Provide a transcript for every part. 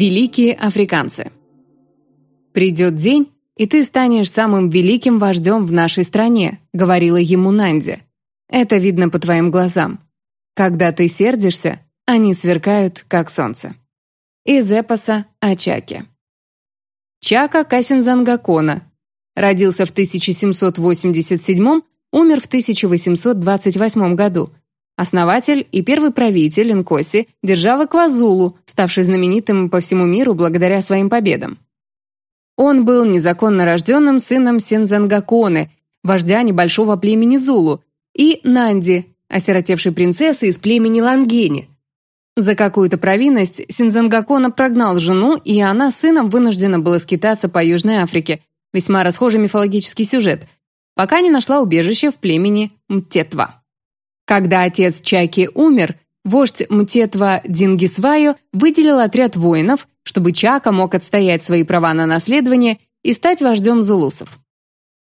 Великие африканцы. «Придет день, и ты станешь самым великим вождем в нашей стране», говорила ему Нанди. «Это видно по твоим глазам. Когда ты сердишься, они сверкают, как солнце». Из эпоса о Чаке. Чака Касинзангакона. Родился в 1787 умер в 1828 году – Основатель и первый правитель Инкоси державы Квазулу, ставший знаменитым по всему миру благодаря своим победам. Он был незаконно рожденным сыном Сензангаконы, вождя небольшого племени Зулу, и Нанди, осиротевшей принцессы из племени Лангени. За какую-то провинность Синзангакона прогнал жену, и она с сыном вынуждена была скитаться по Южной Африке, весьма расхожий мифологический сюжет, пока не нашла убежище в племени Мтетва. Когда отец Чаки умер, вождь Мтетва Дингисваю выделил отряд воинов, чтобы Чака мог отстоять свои права на наследование и стать вождем зулусов.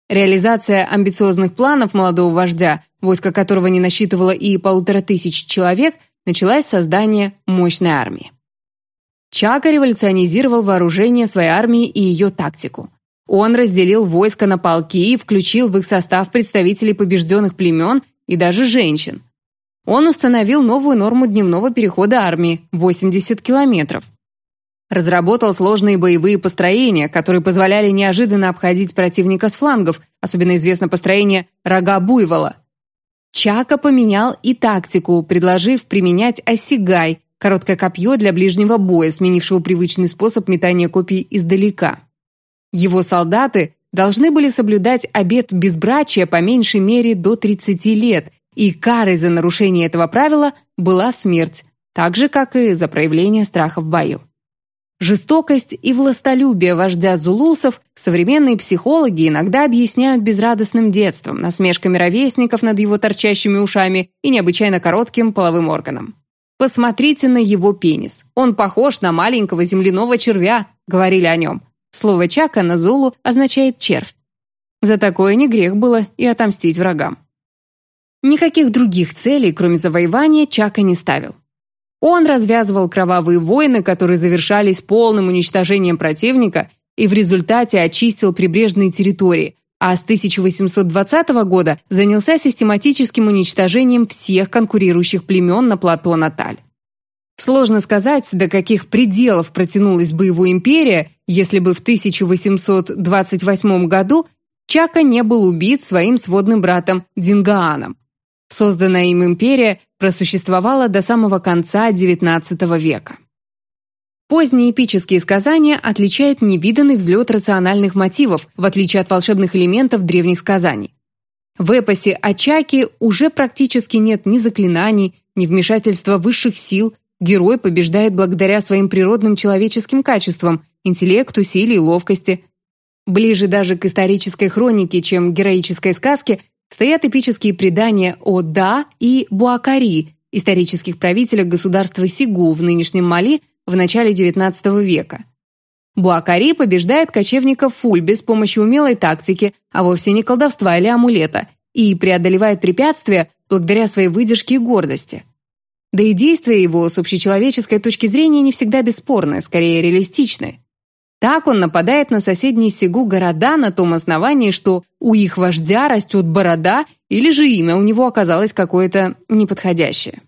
Реализация амбициозных планов молодого вождя, войско которого не насчитывало и полутора тысяч человек, началась с создания мощной армии. Чака революционизировал вооружение своей армии и ее тактику. Он разделил войско на полки и включил в их состав представителей побежденных племен и даже женщин. Он установил новую норму дневного перехода армии – 80 километров. Разработал сложные боевые построения, которые позволяли неожиданно обходить противника с флангов, особенно известно построение «рога буйвола». Чака поменял и тактику, предложив применять осигай – короткое копье для ближнего боя, сменившего привычный способ метания копий издалека. Его солдаты должны были соблюдать обет безбрачия по меньшей мере до 30 лет, и карой за нарушение этого правила была смерть, так же, как и за проявление страха в бою. Жестокость и властолюбие вождя зулусов современные психологи иногда объясняют безрадостным детством, насмешками ровесников над его торчащими ушами и необычайно коротким половым органом. «Посмотрите на его пенис. Он похож на маленького земляного червя», — говорили о нем. Слово «чака» на зулу означает «червь». За такое не грех было и отомстить врагам. Никаких других целей, кроме завоевания, Чака не ставил. Он развязывал кровавые войны, которые завершались полным уничтожением противника и в результате очистил прибрежные территории, а с 1820 года занялся систематическим уничтожением всех конкурирующих племен на плато Наталь. Сложно сказать, до каких пределов протянулась бы его империя, если бы в 1828 году Чака не был убит своим сводным братом Дингааном. Созданная им империя просуществовала до самого конца XIX века. Поздние эпические сказания отличают невиданный взлет рациональных мотивов, в отличие от волшебных элементов древних сказаний. В эпосе о Чаке уже практически нет ни заклинаний, ни вмешательства высших сил, Герой побеждает благодаря своим природным человеческим качествам – интеллекту, силе и ловкости. Ближе даже к исторической хронике, чем героической сказке, стоят эпические предания о Да и Буакари, исторических правителях государства Сигу в нынешнем Мали в начале XIX века. Буакари побеждает кочевников Фульби с помощью умелой тактики, а вовсе не колдовства или амулета, и преодолевает препятствия благодаря своей выдержке и гордости. Да и действия его с общечеловеческой точки зрения не всегда бесспорны, скорее реалистичны. Так он нападает на соседние Сигу города на том основании, что у их вождя растет борода или же имя у него оказалось какое-то неподходящее.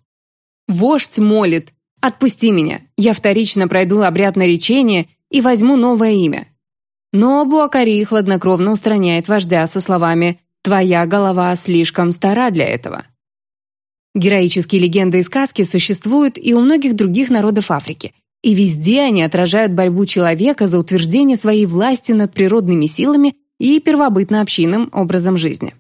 Вождь молит «Отпусти меня, я вторично пройду обряд наречения и возьму новое имя». Но Буакари хладнокровно устраняет вождя со словами «Твоя голова слишком стара для этого». Героические легенды и сказки существуют и у многих других народов Африки, и везде они отражают борьбу человека за утверждение своей власти над природными силами и первобытно-общинным образом жизни.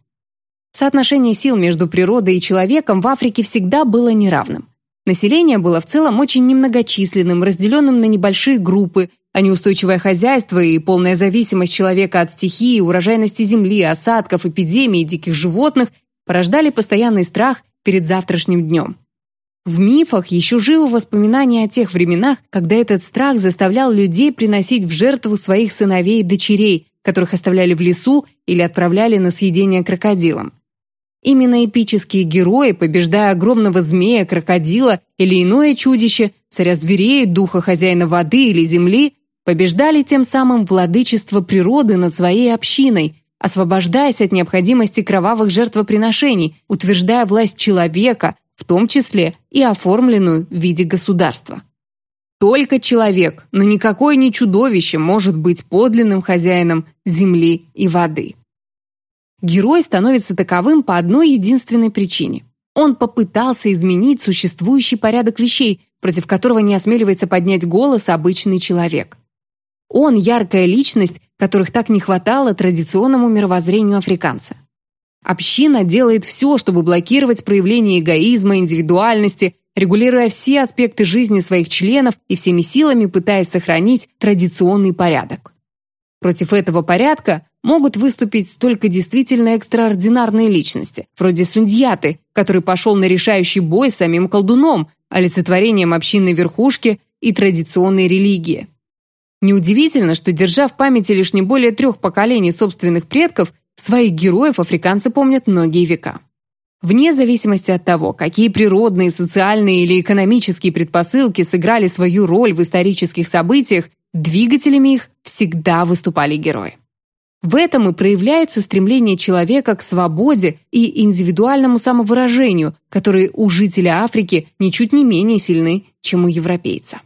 Соотношение сил между природой и человеком в Африке всегда было неравным. Население было в целом очень немногочисленным, разделенным на небольшие группы, а неустойчивое хозяйство и полная зависимость человека от стихии, урожайности земли, осадков, эпидемий, диких животных порождали постоянный страх перед завтрашним днем. В мифах еще живы воспоминания о тех временах, когда этот страх заставлял людей приносить в жертву своих сыновей и дочерей, которых оставляли в лесу или отправляли на съедение крокодилам. Именно эпические герои, побеждая огромного змея, крокодила или иное чудище, царя зверей, духа хозяина воды или земли, побеждали тем самым владычество природы над своей общиной, освобождаясь от необходимости кровавых жертвоприношений, утверждая власть человека, в том числе и оформленную в виде государства. Только человек, но никакое не чудовище может быть подлинным хозяином земли и воды. Герой становится таковым по одной единственной причине. Он попытался изменить существующий порядок вещей, против которого не осмеливается поднять голос обычный человек. Он – яркая личность, которых так не хватало традиционному мировоззрению африканца. Община делает все, чтобы блокировать проявление эгоизма, индивидуальности, регулируя все аспекты жизни своих членов и всеми силами пытаясь сохранить традиционный порядок. Против этого порядка могут выступить только действительно экстраординарные личности, вроде Сундьяты, который пошел на решающий бой с самим колдуном, олицетворением общинной верхушки и традиционной религии. Неудивительно, что, держа в памяти лишь не более трех поколений собственных предков, своих героев африканцы помнят многие века. Вне зависимости от того, какие природные, социальные или экономические предпосылки сыграли свою роль в исторических событиях, двигателями их всегда выступали герои. В этом и проявляется стремление человека к свободе и индивидуальному самовыражению, которые у жителя Африки ничуть не менее сильны, чем у европейца.